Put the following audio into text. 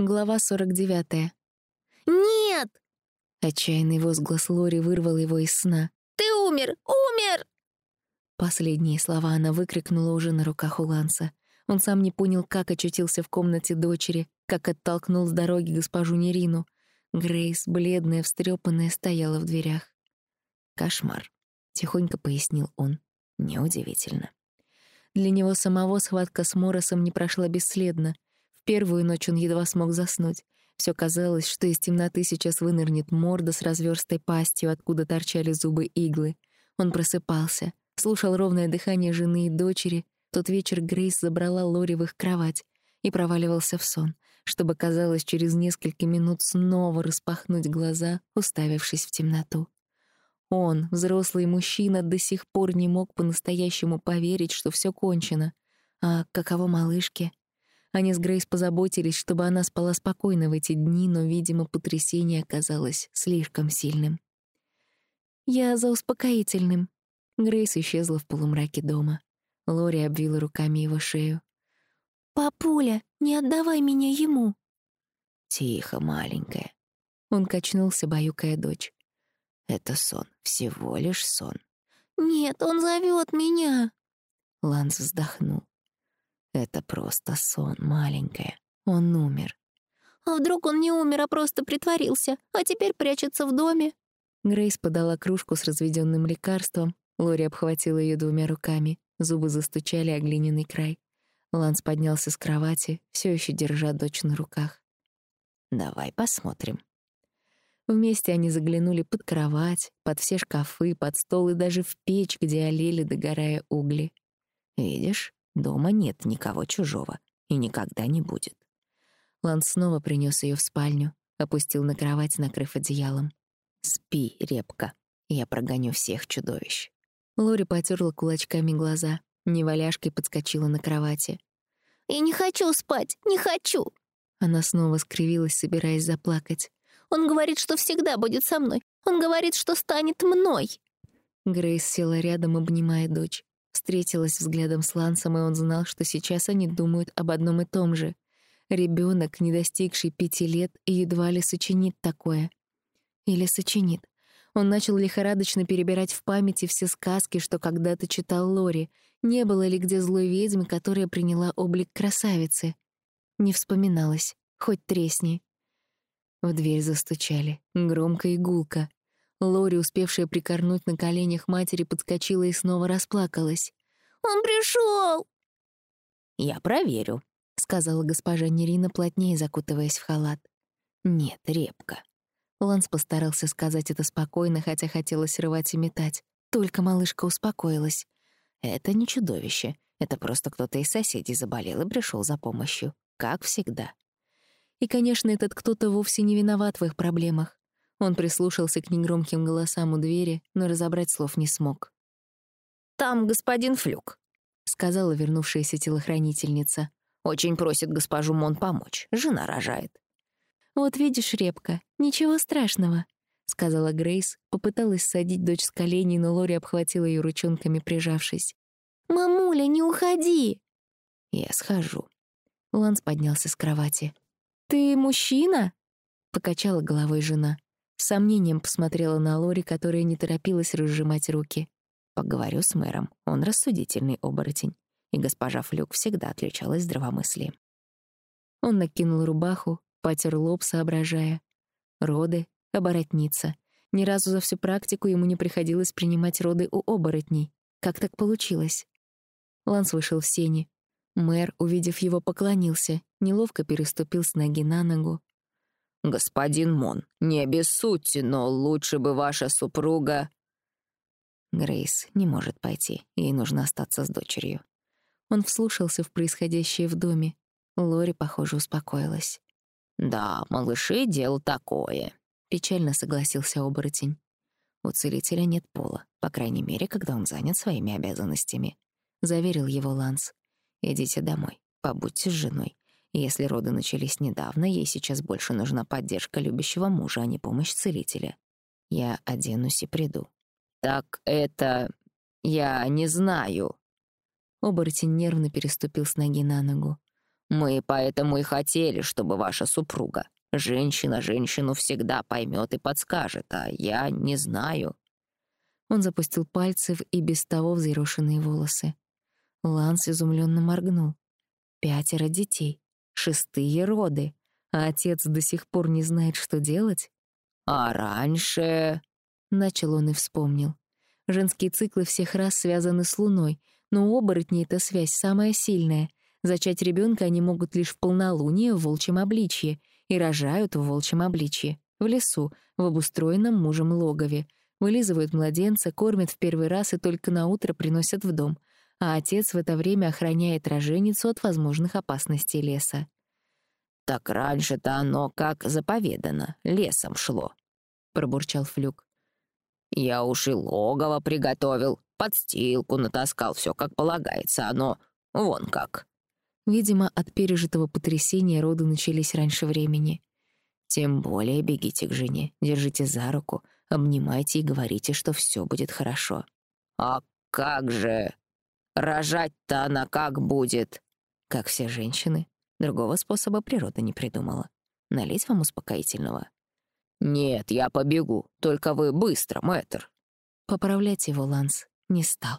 Глава 49. «Нет!» Отчаянный возглас Лори вырвал его из сна. «Ты умер! Умер!» Последние слова она выкрикнула уже на руках у Ланса. Он сам не понял, как очутился в комнате дочери, как оттолкнул с дороги госпожу Нерину. Грейс, бледная, встрепанная, стояла в дверях. «Кошмар», — тихонько пояснил он. «Неудивительно». Для него самого схватка с Моросом не прошла бесследно. Первую ночь он едва смог заснуть. Все казалось, что из темноты сейчас вынырнет морда с разверстой пастью, откуда торчали зубы иглы. Он просыпался, слушал ровное дыхание жены и дочери. Тот вечер Грейс забрала Лори в их кровать и проваливался в сон, чтобы, казалось, через несколько минут снова распахнуть глаза, уставившись в темноту. Он, взрослый мужчина, до сих пор не мог по-настоящему поверить, что все кончено. А каково малышке? Они с Грейс позаботились, чтобы она спала спокойно в эти дни, но, видимо, потрясение оказалось слишком сильным. «Я за успокоительным». Грейс исчезла в полумраке дома. Лори обвила руками его шею. «Папуля, не отдавай меня ему!» «Тихо, маленькая». Он качнулся, баюкая дочь. Это сон, всего лишь сон. «Нет, он зовет меня!» Ланс вздохнул. «Это просто сон, маленькая. Он умер». «А вдруг он не умер, а просто притворился, а теперь прячется в доме?» Грейс подала кружку с разведенным лекарством. Лори обхватила ее двумя руками. Зубы застучали о глиняный край. Ланс поднялся с кровати, все еще держа дочь на руках. «Давай посмотрим», Вместе они заглянули под кровать, под все шкафы, под стол и даже в печь, где олели, догорая угли. «Видишь, дома нет никого чужого и никогда не будет». Ланс снова принес ее в спальню, опустил на кровать, накрыв одеялом. «Спи, репка, я прогоню всех чудовищ». Лори потерла кулачками глаза, неваляшкой подскочила на кровати. «Я не хочу спать, не хочу!» Она снова скривилась, собираясь заплакать. Он говорит, что всегда будет со мной. Он говорит, что станет мной». Грейс села рядом, обнимая дочь. Встретилась взглядом с Лансом, и он знал, что сейчас они думают об одном и том же. Ребенок, не достигший пяти лет, едва ли сочинит такое. Или сочинит. Он начал лихорадочно перебирать в памяти все сказки, что когда-то читал Лори. Не было ли где злой ведьмы, которая приняла облик красавицы? Не вспоминалось, хоть тресни. В дверь застучали, громко и гулко. Лори, успевшая прикорнуть на коленях матери, подскочила и снова расплакалась. «Он пришел!» «Я проверю», — сказала госпожа Нерина, плотнее закутываясь в халат. «Нет, репка». Ланс постарался сказать это спокойно, хотя хотелось рвать и метать. Только малышка успокоилась. «Это не чудовище. Это просто кто-то из соседей заболел и пришел за помощью. Как всегда». И, конечно, этот кто-то вовсе не виноват в их проблемах. Он прислушался к негромким голосам у двери, но разобрать слов не смог. «Там господин Флюк», — сказала вернувшаяся телохранительница. «Очень просит госпожу Мон помочь. Жена рожает». «Вот видишь, Репка, ничего страшного», — сказала Грейс, попыталась садить дочь с коленей, но Лори обхватила ее ручонками, прижавшись. «Мамуля, не уходи!» «Я схожу». Ланс поднялся с кровати. «Ты мужчина?» — покачала головой жена. С сомнением посмотрела на Лори, которая не торопилась разжимать руки. Поговорю с мэром, он рассудительный оборотень, и госпожа Флюк всегда отличалась здравомыслием. Он накинул рубаху, потер лоб, соображая. Роды, оборотница. Ни разу за всю практику ему не приходилось принимать роды у оборотней. Как так получилось? Ланс вышел в сени, Мэр, увидев его, поклонился, неловко переступил с ноги на ногу. «Господин Мон, не обессудьте, но лучше бы ваша супруга...» Грейс не может пойти, ей нужно остаться с дочерью. Он вслушался в происходящее в доме. Лори, похоже, успокоилась. «Да, малыши, дело такое», — печально согласился оборотень. У целителя нет пола, по крайней мере, когда он занят своими обязанностями, — заверил его Ланс. Идите домой, побудьте с женой. Если роды начались недавно, ей сейчас больше нужна поддержка любящего мужа, а не помощь целителя. Я оденусь и приду. Так это... я не знаю. Оборотень нервно переступил с ноги на ногу. Мы поэтому и хотели, чтобы ваша супруга, женщина женщину всегда поймет и подскажет, а я не знаю». Он запустил пальцы в и без того взъерошенные волосы. Ланс изумленно моргнул. Пятеро детей, шестые роды, а отец до сих пор не знает, что делать? «А раньше...» — начал он и вспомнил. Женские циклы всех раз связаны с Луной, но у оборотней эта связь самая сильная. Зачать ребенка они могут лишь в полнолуние в волчьем обличье и рожают в волчьем обличье, в лесу, в обустроенном мужем логове. Вылизывают младенца, кормят в первый раз и только на утро приносят в дом, а отец в это время охраняет роженицу от возможных опасностей леса. «Так раньше-то оно как заповедано, лесом шло», — пробурчал Флюк. «Я уж и логово приготовил, подстилку натаскал, все как полагается, оно вон как». Видимо, от пережитого потрясения роды начались раньше времени. Тем более бегите к жене, держите за руку, обнимайте и говорите, что все будет хорошо. «А как же? Рожать-то она как будет?» «Как все женщины. Другого способа природа не придумала. Налить вам успокоительного?» «Нет, я побегу. Только вы быстро, мэтр». Поправлять его Ланс не стал.